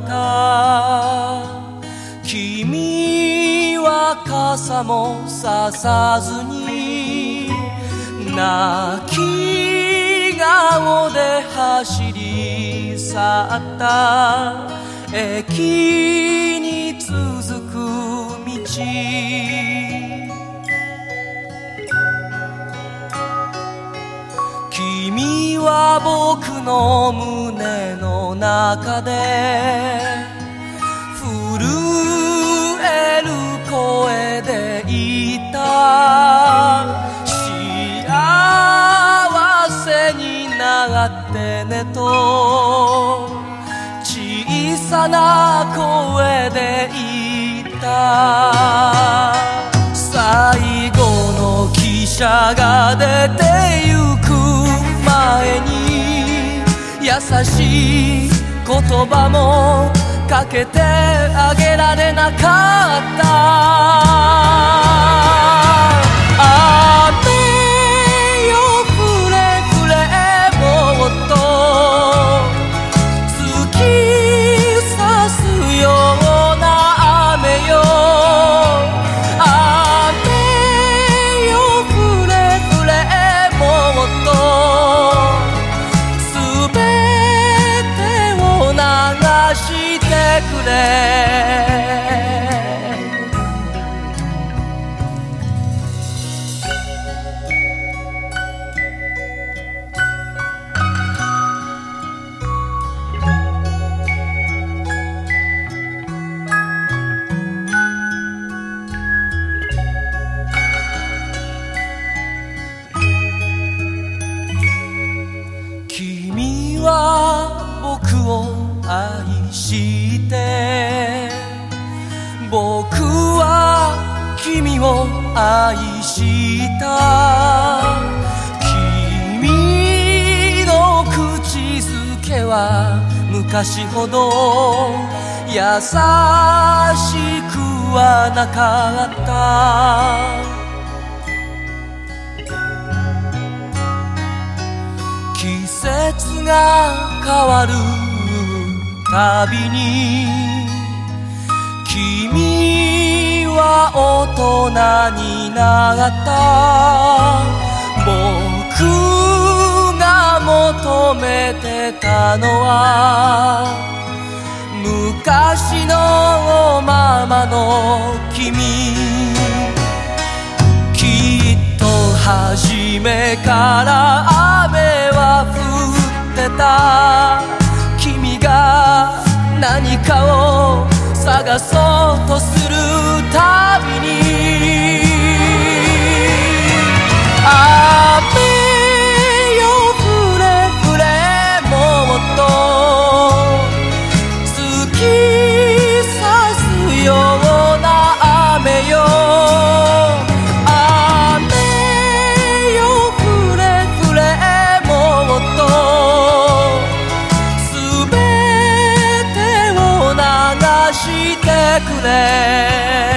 中。君は傘もささずに泣き顔で走り去った。駅に続く道。君は僕の胸の中で震える声で言った幸せになってねと小さな声で言った。しい言葉もかけてあげられなかった。君は僕を愛して僕は君を愛した君の口づけは昔ほど優しくはなかった。季節が変わるたびに君は大人になった。僕が求めてたのは昔のままの君。きっと初めから雨は降ってた。solto くれ